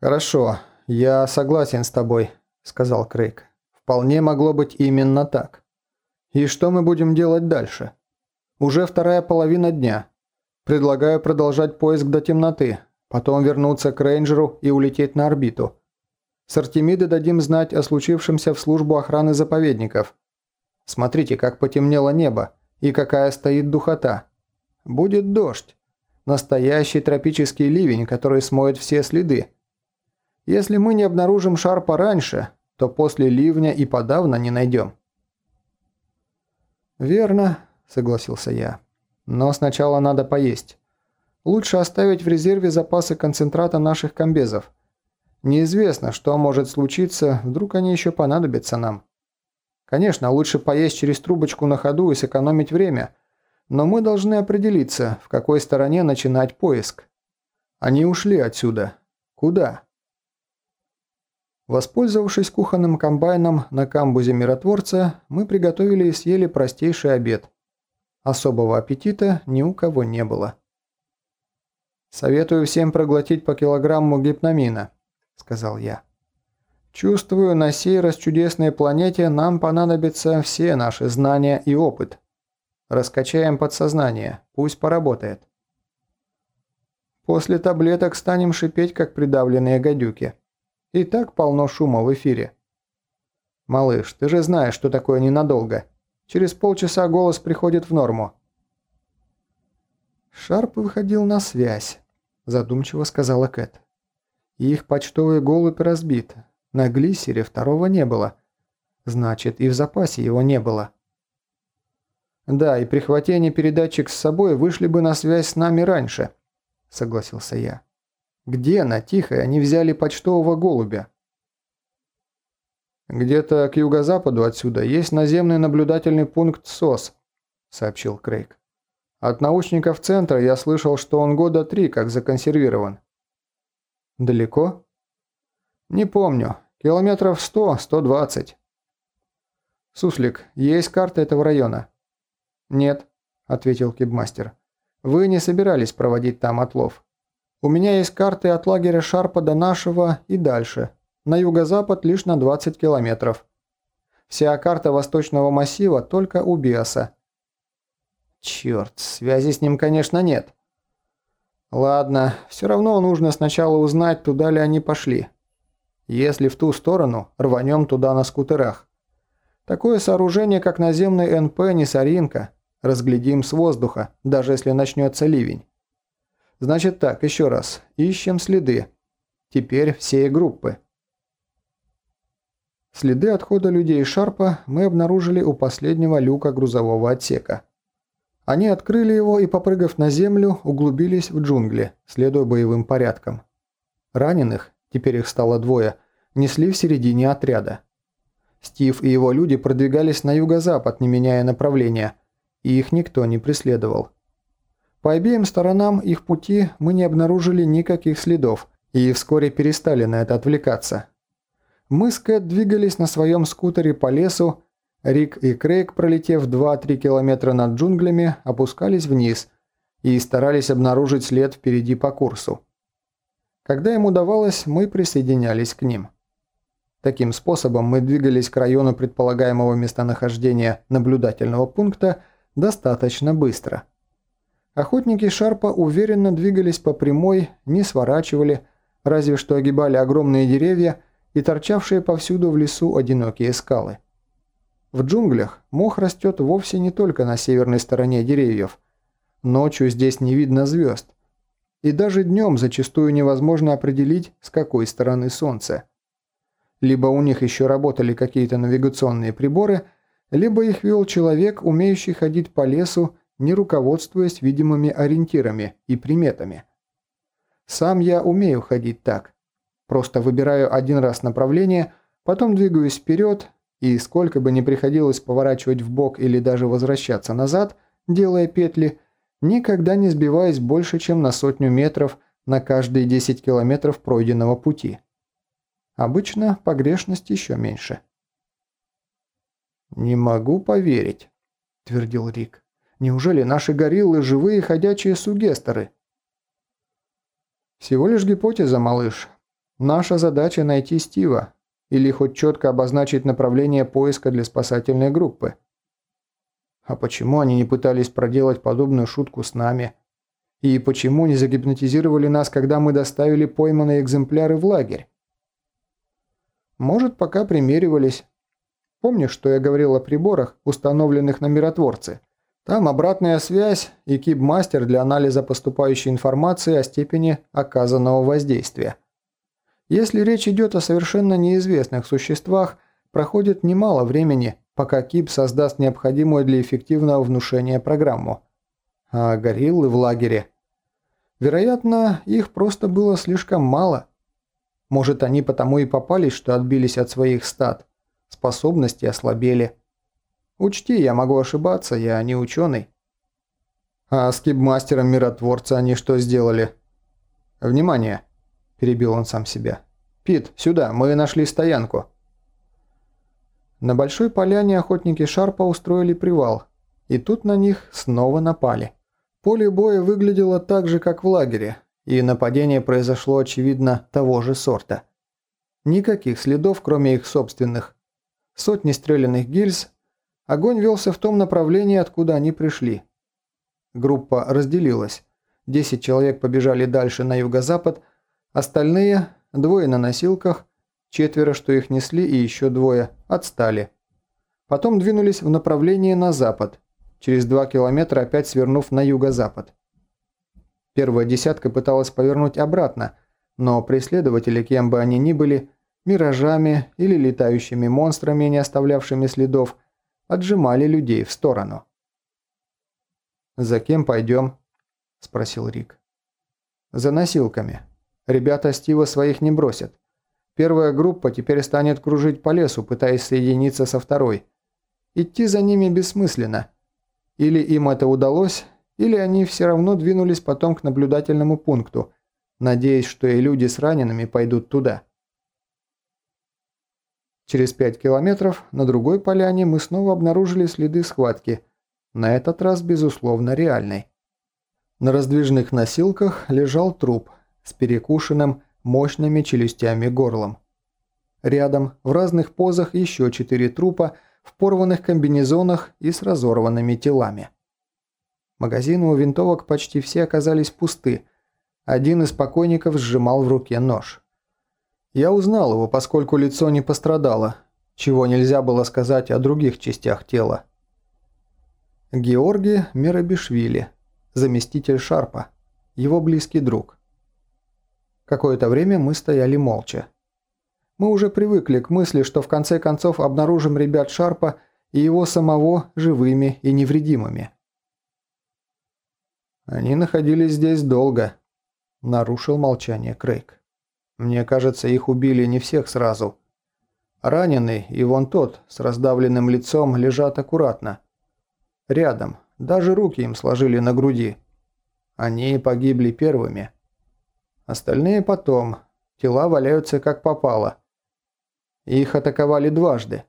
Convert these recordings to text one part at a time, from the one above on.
«Хорошо, я согласен с тобой», – сказал Крейг. «Вполне могло быть именно так. И что мы будем делать дальше? Уже вторая половина дня. Предлагаю продолжать поиск до темноты, потом вернуться к рейнджеру и улететь на орбиту. С Артемиды дадим знать о случившемся в службу охраны заповедников. Смотрите, как потемнело небо и какая стоит духота. Будет дождь. Настоящий тропический ливень, который смоет все следы. Если мы не обнаружим шар пораньше, то после ливня и подавно не найдем. «Верно», – согласился я. «Но сначала надо поесть. Лучше оставить в резерве запасы концентрата наших комбезов. Неизвестно, что может случиться, вдруг они еще понадобятся нам. Конечно, лучше поесть через трубочку на ходу и сэкономить время, но мы должны определиться, в какой стороне начинать поиск. Они ушли отсюда. Куда?» Воспользовавшись кухонным комбайном на камбузе миротворца, мы приготовили и съели простейший обед. Особого аппетита ни у кого не было. «Советую всем проглотить по килограмму гипномина», – сказал я. «Чувствую, на сей раз чудесной планете нам понадобятся все наши знания и опыт. Раскачаем подсознание, пусть поработает. После таблеток станем шипеть, как придавленные гадюки», и так полно шума в эфире. «Малыш, ты же знаешь, что такое ненадолго. Через полчаса голос приходит в норму». Шарп выходил на связь, задумчиво сказала Кэт. Их почтовый голубь разбит. На глиссере второго не было. Значит, и в запасе его не было. Да, и прихвати они передатчик с собой, вышли бы на связь с нами раньше, согласился я. Где на Тихой они взяли почтового голубя? «Где-то к юго-западу отсюда есть наземный наблюдательный пункт СОС», – сообщил Крейг. «От научников центра я слышал, что он года три как законсервирован». «Далеко?» «Не помню. Километров сто-сто двадцать». «Суслик, есть карта этого района?» «Нет», – ответил кибмастер. «Вы не собирались проводить там отлов». У меня есть карты от лагеря Шарпа до нашего и дальше. На юго-запад лишь на 20 километров. Вся карта восточного массива только у Биоса. Черт, связи с ним, конечно, нет. Ладно, все равно нужно сначала узнать, туда ли они пошли. Если в ту сторону, рванем туда на скутерах. Такое сооружение, как наземный НП, не соринка. Разглядим с воздуха, даже если начнется ливень. Значит так, еще раз. Ищем следы. Теперь всей группы. Следы отхода людей Шарпа мы обнаружили у последнего люка грузового отсека. Они открыли его и, попрыгав на землю, углубились в джунгли, следуя боевым порядкам. Раненых, теперь их стало двое, несли в середине отряда. Стив и его люди продвигались на юго-запад, не меняя направления, и их никто не преследовал. По обеим сторонам их пути мы не обнаружили никаких следов и вскоре перестали на это отвлекаться. Мы с Кэт двигались на своем скутере по лесу, Рик и Крейг, пролетев 2-3 километра над джунглями, опускались вниз и старались обнаружить след впереди по курсу. Когда им удавалось, мы присоединялись к ним. Таким способом мы двигались к району предполагаемого местонахождения наблюдательного пункта достаточно быстро – Охотники Шарпа уверенно двигались по прямой, не сворачивали, разве что огибали огромные деревья и торчавшие повсюду в лесу одинокие скалы. В джунглях мох растет вовсе не только на северной стороне деревьев. Ночью здесь не видно звезд. И даже днем зачастую невозможно определить, с какой стороны солнце. Либо у них еще работали какие-то навигационные приборы, либо их вел человек, умеющий ходить по лесу не руководствуясь видимыми ориентирами и приметами. Сам я умею ходить так. Просто выбираю один раз направление, потом двигаюсь вперед, и сколько бы ни приходилось поворачивать в бок или даже возвращаться назад, делая петли, никогда не сбиваясь больше, чем на сотню метров на каждые 10 километров пройденного пути. Обычно погрешность еще меньше. «Не могу поверить», – твердил Рик. Неужели наши гориллы – живые ходячие сугестеры? Всего лишь гипотеза, малыш. Наша задача найти Стива, или хоть четко обозначить направление поиска для спасательной группы. А почему они не пытались проделать подобную шутку с нами? И почему не загипнотизировали нас, когда мы доставили пойманные экземпляры в лагерь? Может, пока примеривались. Помнишь, что я говорил о приборах, установленных на миротворце? Там обратная связь и кибмастер для анализа поступающей информации о степени оказанного воздействия. Если речь идет о совершенно неизвестных существах, проходит немало времени, пока КИП создаст необходимую для эффективного внушения программу. А гориллы в лагере? Вероятно, их просто было слишком мало. Может, они потому и попались, что отбились от своих стад. Способности ослабели. Учти, я могу ошибаться, я не ученый. А с кибмастером миротворца они что сделали? Внимание! – перебил он сам себя. «Пит, сюда, мы нашли стоянку». На большой поляне охотники Шарпа устроили привал, и тут на них снова напали. Поле боя выглядело так же, как в лагере, и нападение произошло, очевидно, того же сорта. Никаких следов, кроме их собственных. Сотни стрелянных гильз. Огонь велся в том направлении, откуда они пришли. Группа разделилась. Десять человек побежали дальше на юго-запад, Остальные, двое на носилках, четверо, что их несли, и еще двое, отстали. Потом двинулись в направлении на запад, через два километра опять свернув на юго-запад. Первая десятка пыталась повернуть обратно, но преследователи, кем бы они ни были, миражами или летающими монстрами, не оставлявшими следов, отжимали людей в сторону. «За кем пойдем?» – спросил Рик. «За носилками», Ребята Стива своих не бросят. Первая группа теперь станет кружить по лесу, пытаясь соединиться со второй. Идти за ними бессмысленно. Или им это удалось, или они все равно двинулись потом к наблюдательному пункту, надеясь, что и люди с ранеными пойдут туда. Через пять километров на другой поляне мы снова обнаружили следы схватки, на этот раз, безусловно, реальной. На раздвижных носилках лежал труп, с перекушенным мощными челюстями горлом. Рядом в разных позах еще четыре трупа в порванных комбинезонах и с разорванными телами. Магазины у винтовок почти все оказались пусты. Один из покойников сжимал в руке нож. Я узнал его, поскольку лицо не пострадало, чего нельзя было сказать о других частях тела. Георгий Мирабишвили, заместитель Шарпа, его близкий друг. Какое-то время мы стояли молча. Мы уже привыкли к мысли, что в конце концов обнаружим ребят Шарпа и его самого живыми и невредимыми. «Они находились здесь долго», – нарушил молчание Крейг. «Мне кажется, их убили не всех сразу. Раненый и вон тот с раздавленным лицом лежат аккуратно. Рядом, даже руки им сложили на груди. Они погибли первыми». Остальные потом. Тела валяются как попало. Их атаковали дважды.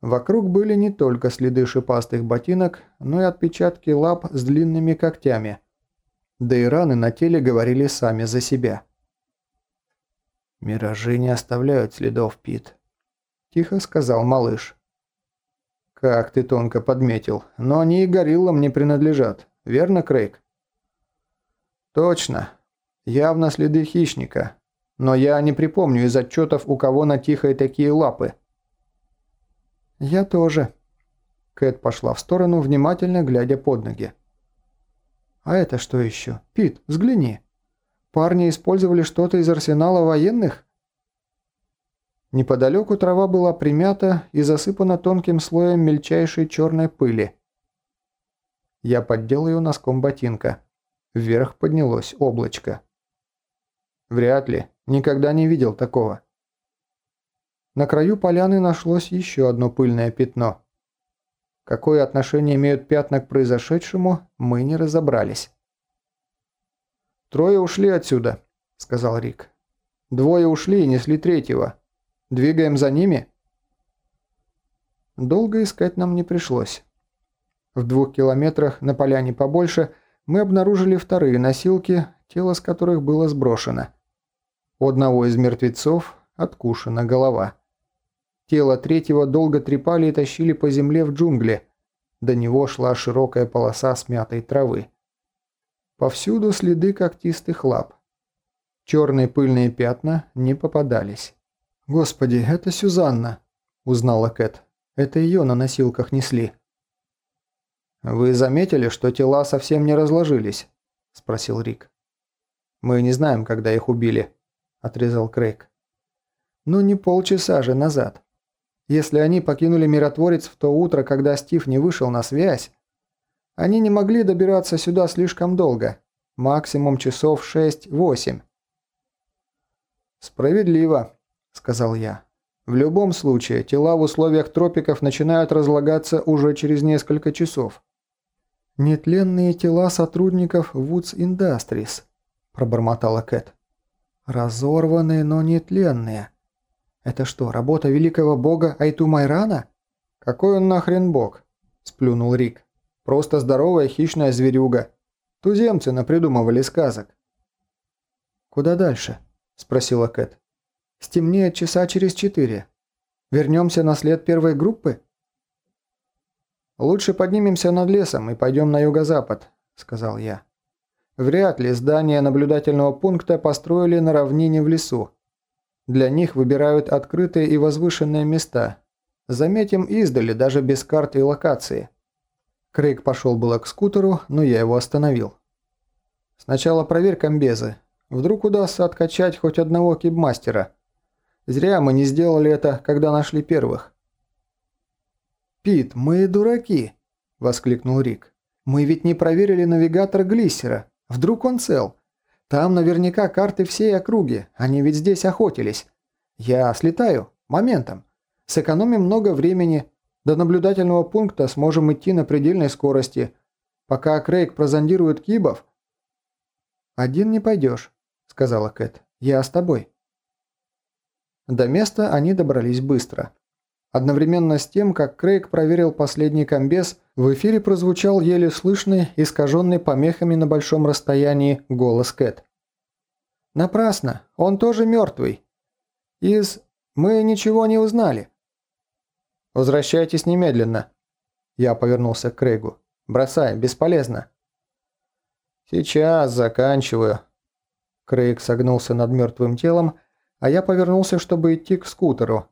Вокруг были не только следы шипастых ботинок, но и отпечатки лап с длинными когтями. Да и раны на теле говорили сами за себя. «Миражи не оставляют следов, Пит», – тихо сказал малыш. «Как ты тонко подметил, но они и гориллам не принадлежат, верно, Крейг?» «Точно. Явно следы хищника. Но я не припомню из отчетов, у кого на тихой такие лапы». «Я тоже». Кэт пошла в сторону, внимательно глядя под ноги. «А это что еще? Пит, взгляни. Парни использовали что-то из арсенала военных?» Неподалеку трава была примята и засыпана тонким слоем мельчайшей черной пыли. Я поддел ее носком ботинка. Вверх поднялось облачко. Вряд ли. Никогда не видел такого. На краю поляны нашлось еще одно пыльное пятно. Какое отношение имеют пятна к произошедшему, мы не разобрались. «Трое ушли отсюда», — сказал Рик. «Двое ушли и несли третьего. Двигаем за ними?» Долго искать нам не пришлось. В двух километрах на поляне побольше мы обнаружили вторые носилки, тело с которых было сброшено. У одного из мертвецов откушена голова. Тело третьего долго трепали и тащили по земле в джунгли. До него шла широкая полоса смятой травы. Повсюду следы когтистых лап. Черные пыльные пятна не попадались. «Господи, это Сюзанна!» – узнала Кэт. «Это ее на носилках несли». «Вы заметили, что тела совсем не разложились?» – спросил Рик. «Мы не знаем, когда их убили», – отрезал Крейг. «Ну не полчаса же назад. Если они покинули миротворец в то утро, когда Стив не вышел на связь, они не могли добираться сюда слишком долго, максимум часов 6-8». «Справедливо», – сказал я. «В любом случае, тела в условиях тропиков начинают разлагаться уже через несколько часов. «Нетленные тела сотрудников Woods Industries», – пробормотала Кэт. «Разорванные, но нетленные. Это что, работа великого бога Айту Майрана?» «Какой он нахрен бог?» – сплюнул Рик. «Просто здоровая хищная зверюга. Туземцы напридумывали сказок». «Куда дальше?» – спросила Кэт. «Стемнеет часа через четыре. Вернемся на след первой группы?» «Лучше поднимемся над лесом и пойдем на юго-запад», – сказал я. «Вряд ли здание наблюдательного пункта построили на равнине в лесу. Для них выбирают открытые и возвышенные места. Заметим издали, даже без карты и локации». Крейг пошел было к скутеру, но я его остановил. «Сначала проверь комбезы. Вдруг удастся откачать хоть одного кибмастера. Зря мы не сделали это, когда нашли первых. «Пит, мы дураки!» – воскликнул Рик. «Мы ведь не проверили навигатор глиссера. Вдруг он цел? Там наверняка карты всей округи, они ведь здесь охотились. Я слетаю, моментом. Сэкономим много времени. До наблюдательного пункта сможем идти на предельной скорости. Пока Крейг прозондирует кибов...» «Один не пойдешь», – сказала Кэт. «Я с тобой». До места они добрались быстро. Одновременно с тем, как Крейг проверил последний комбез, в эфире прозвучал еле слышный, искаженный помехами на большом расстоянии голос Кэт. «Напрасно, он тоже мертвый. Из... мы ничего не узнали». «Возвращайтесь немедленно». Я повернулся к Крейгу. «Бросай, бесполезно». «Сейчас заканчиваю». Крейг согнулся над мертвым телом, а я повернулся, чтобы идти к скутеру,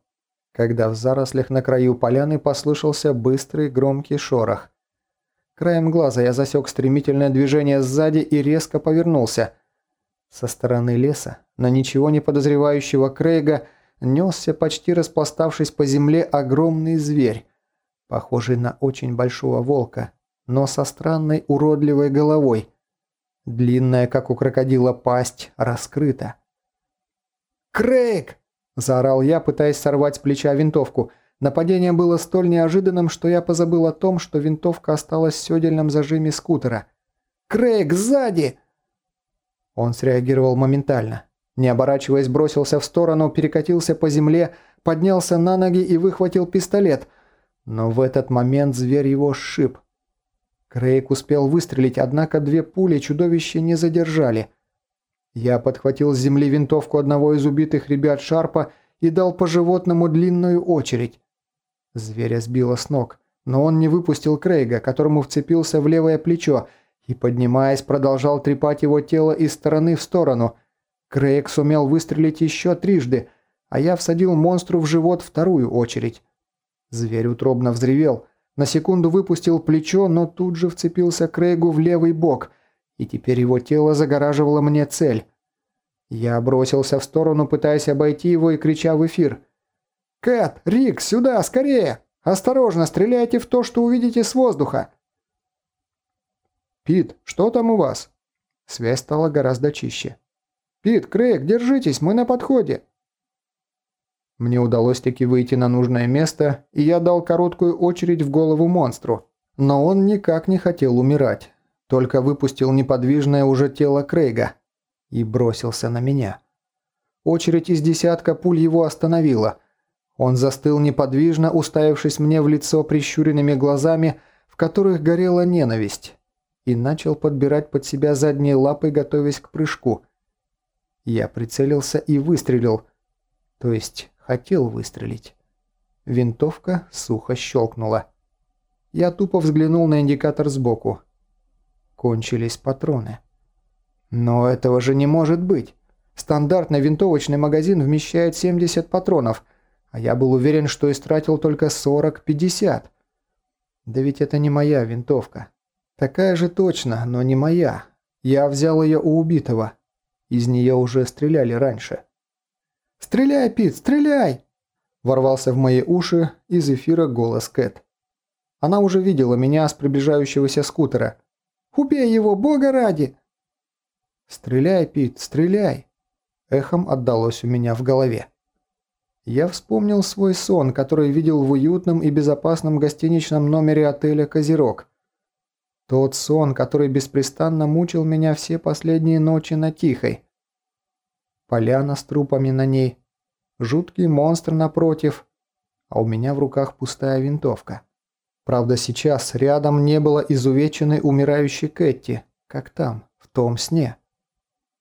когда в зарослях на краю поляны послышался быстрый громкий шорох. Краем глаза я засек стремительное движение сзади и резко повернулся. Со стороны леса на ничего не подозревающего Крейга несся, почти распластавшись по земле, огромный зверь, похожий на очень большого волка, но со странной уродливой головой. Длинная, как у крокодила, пасть раскрыта. «Крейг!» Заорал я, пытаясь сорвать с плеча винтовку. Нападение было столь неожиданным, что я позабыл о том, что винтовка осталась в седельном зажиме скутера. «Крейг, сзади!» Он среагировал моментально. Не оборачиваясь, бросился в сторону, перекатился по земле, поднялся на ноги и выхватил пистолет. Но в этот момент зверь его сшиб. Крейг успел выстрелить, однако две пули чудовище не задержали – я подхватил с земли винтовку одного из убитых ребят Шарпа и дал по животному длинную очередь. Зверя сбило с ног, но он не выпустил Крейга, которому вцепился в левое плечо, и, поднимаясь, продолжал трепать его тело из стороны в сторону. Крейг сумел выстрелить еще трижды, а я всадил монстру в живот вторую очередь. Зверь утробно взревел, на секунду выпустил плечо, но тут же вцепился Крейгу в левый бок – и теперь его тело загораживало мне цель. Я бросился в сторону, пытаясь обойти его и крича в эфир. «Кэт! Рик! Сюда! Скорее! Осторожно! Стреляйте в то, что увидите с воздуха!» «Пит, что там у вас?» Связь стала гораздо чище. «Пит, Крейг, держитесь, мы на подходе!» Мне удалось таки выйти на нужное место, и я дал короткую очередь в голову монстру. Но он никак не хотел умирать только выпустил неподвижное уже тело Крейга и бросился на меня. Очередь из десятка пуль его остановила. Он застыл неподвижно, уставившись мне в лицо прищуренными глазами, в которых горела ненависть, и начал подбирать под себя задние лапы, готовясь к прыжку. Я прицелился и выстрелил. То есть хотел выстрелить. Винтовка сухо щелкнула. Я тупо взглянул на индикатор сбоку. Кончились патроны. Но этого же не может быть. Стандартный винтовочный магазин вмещает 70 патронов, а я был уверен, что истратил только 40-50. Да ведь это не моя винтовка. Такая же точно, но не моя. Я взял ее у убитого. Из нее уже стреляли раньше. «Стреляй, Пит, стреляй!» Ворвался в мои уши из эфира голос Кэт. Она уже видела меня с приближающегося скутера. «Убей его, бога ради!» «Стреляй, Пит, стреляй!» Эхом отдалось у меня в голове. Я вспомнил свой сон, который видел в уютном и безопасном гостиничном номере отеля «Козерог». Тот сон, который беспрестанно мучил меня все последние ночи на Тихой. Поляна с трупами на ней, жуткий монстр напротив, а у меня в руках пустая винтовка. Правда, сейчас рядом не было изувеченной умирающей Кэти, как там, в том сне.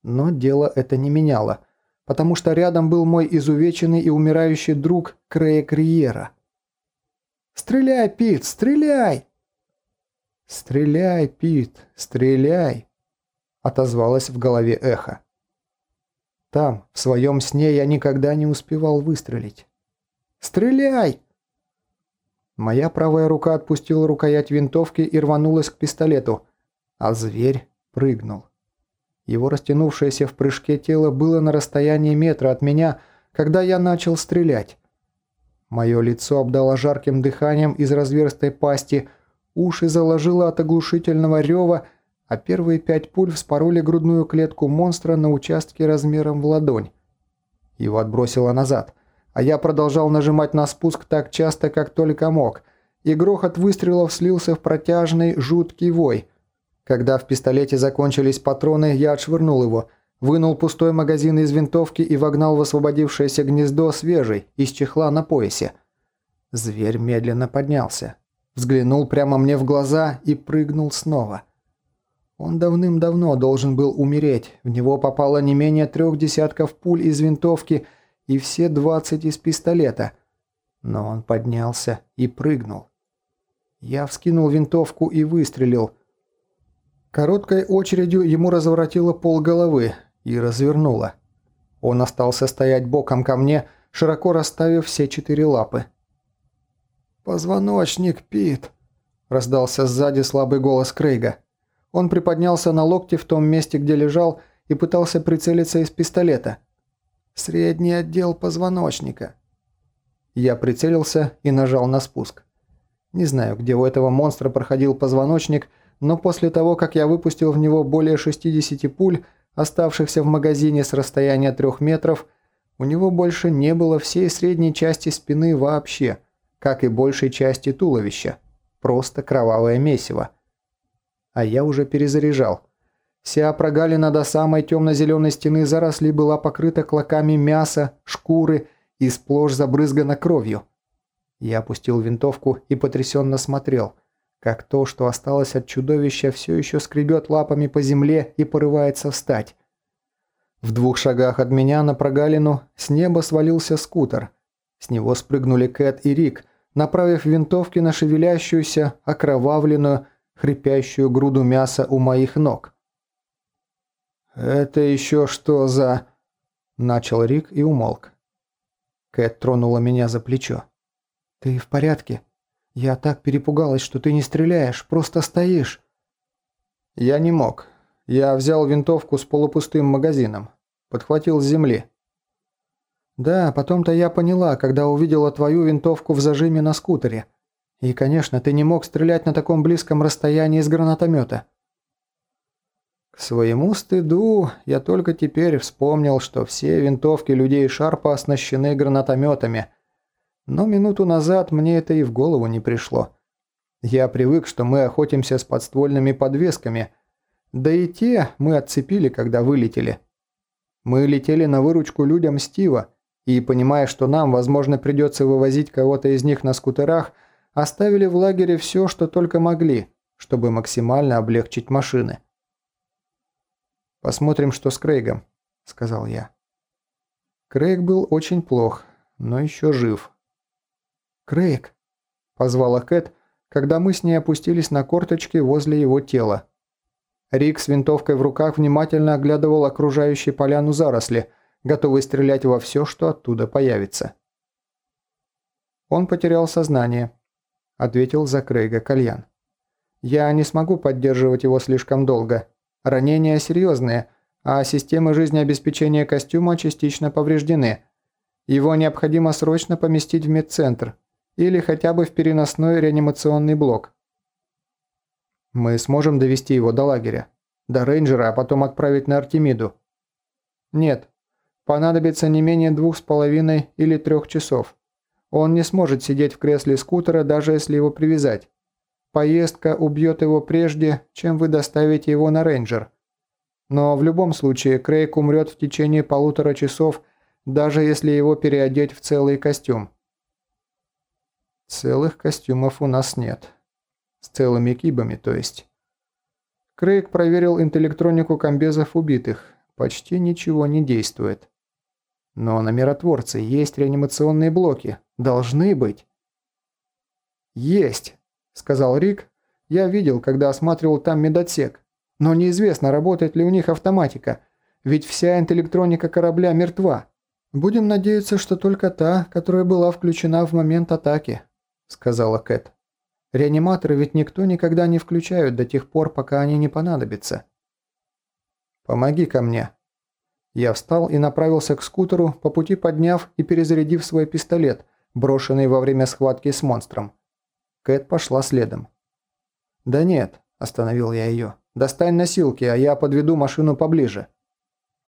Но дело это не меняло, потому что рядом был мой изувеченный и умирающий друг Крея Криера. «Стреляй, Пит, стреляй!» «Стреляй, Пит, стреляй!» – отозвалось в голове эхо. Там, в своем сне, я никогда не успевал выстрелить. «Стреляй!» Моя правая рука отпустила рукоять винтовки и рванулась к пистолету, а зверь прыгнул. Его растянувшееся в прыжке тело было на расстоянии метра от меня, когда я начал стрелять. Мое лицо обдало жарким дыханием из разверстой пасти, уши заложило от оглушительного рева, а первые пять пуль вспороли грудную клетку монстра на участке размером в ладонь. Его отбросило назад, а я продолжал нажимать на спуск так часто, как только мог, и грохот выстрелов слился в протяжный, жуткий вой. Когда в пистолете закончились патроны, я отшвырнул его, вынул пустой магазин из винтовки и вогнал в освободившееся гнездо свежий, из чехла на поясе. Зверь медленно поднялся, взглянул прямо мне в глаза и прыгнул снова. Он давным-давно должен был умереть, в него попало не менее трех десятков пуль из винтовки и все двадцать из пистолета. Но он поднялся и прыгнул. Я вскинул винтовку и выстрелил. Короткой очередью ему разворотило пол головы и развернуло. Он остался стоять боком ко мне, широко расставив все четыре лапы. «Позвоночник, Пит!» – раздался сзади слабый голос Крейга. Он приподнялся на локте в том месте, где лежал, и пытался прицелиться из пистолета. «Средний отдел позвоночника». Я прицелился и нажал на спуск. Не знаю, где у этого монстра проходил позвоночник, но после того, как я выпустил в него более 60 пуль, оставшихся в магазине с расстояния трех метров, у него больше не было всей средней части спины вообще, как и большей части туловища. Просто кровавое месиво а я уже перезаряжал. Вся прогалина до самой темно-зеленой стены заросли была покрыта клоками мяса, шкуры и сплошь забрызгана кровью. Я опустил винтовку и потрясенно смотрел, как то, что осталось от чудовища, все еще скребет лапами по земле и порывается встать. В двух шагах от меня на прогалину с неба свалился скутер. С него спрыгнули Кэт и Рик, направив винтовки на шевелящуюся, окровавленную, хрипящую груду мяса у моих ног. «Это еще что за...» – начал Рик и умолк. Кэт тронула меня за плечо. «Ты в порядке? Я так перепугалась, что ты не стреляешь, просто стоишь». Я не мог. Я взял винтовку с полупустым магазином. Подхватил с земли. «Да, потом-то я поняла, когда увидела твою винтовку в зажиме на скутере. И, конечно, ты не мог стрелять на таком близком расстоянии из гранатомета. К своему стыду я только теперь вспомнил, что все винтовки людей Шарпа оснащены гранатометами. Но минуту назад мне это и в голову не пришло. Я привык, что мы охотимся с подствольными подвесками, да и те мы отцепили, когда вылетели. Мы летели на выручку людям Стива, и, понимая, что нам, возможно, придется вывозить кого-то из них на скутерах – оставили в лагере все, что только могли, чтобы максимально облегчить машины. «Посмотрим, что с Крейгом», – сказал я. Крейг был очень плох, но еще жив. «Крейг!» – позвала Кэт, когда мы с ней опустились на корточки возле его тела. Рик с винтовкой в руках внимательно оглядывал окружающие поляну заросли, готовый стрелять во все, что оттуда появится. «Он потерял сознание», – ответил за Крейга Кальян. «Я не смогу поддерживать его слишком долго. Ранения серьезные, а системы жизнеобеспечения костюма частично повреждены. Его необходимо срочно поместить в медцентр или хотя бы в переносной реанимационный блок. Мы сможем довести его до лагеря, до рейнджера, а потом отправить на Артемиду. Нет, понадобится не менее двух с половиной или трех часов. Он не сможет сидеть в кресле скутера, даже если его привязать. Поездка убьет его прежде, чем вы доставите его на рейнджер. Но в любом случае Крейг умрет в течение полутора часов, даже если его переодеть в целый костюм. Целых костюмов у нас нет. С целыми кибами, то есть. Крейг проверил интеллектронику комбезов убитых. Почти ничего не действует. Но на миротворце есть реанимационные блоки. Должны быть. «Есть», — сказал Рик. «Я видел, когда осматривал там медотсек. Но неизвестно, работает ли у них автоматика, ведь вся интеллектроника корабля мертва. Будем надеяться, что только та, которая была включена в момент атаки», — сказала Кэт. «Реаниматоры ведь никто никогда не включают до тех пор, пока они не понадобятся». «Помоги ко мне». Я встал и направился к скутеру, по пути подняв и перезарядив свой пистолет, брошенный во время схватки с монстром. Кэт пошла следом. «Да нет», – остановил я ее. Достань носилки, а я подведу машину поближе».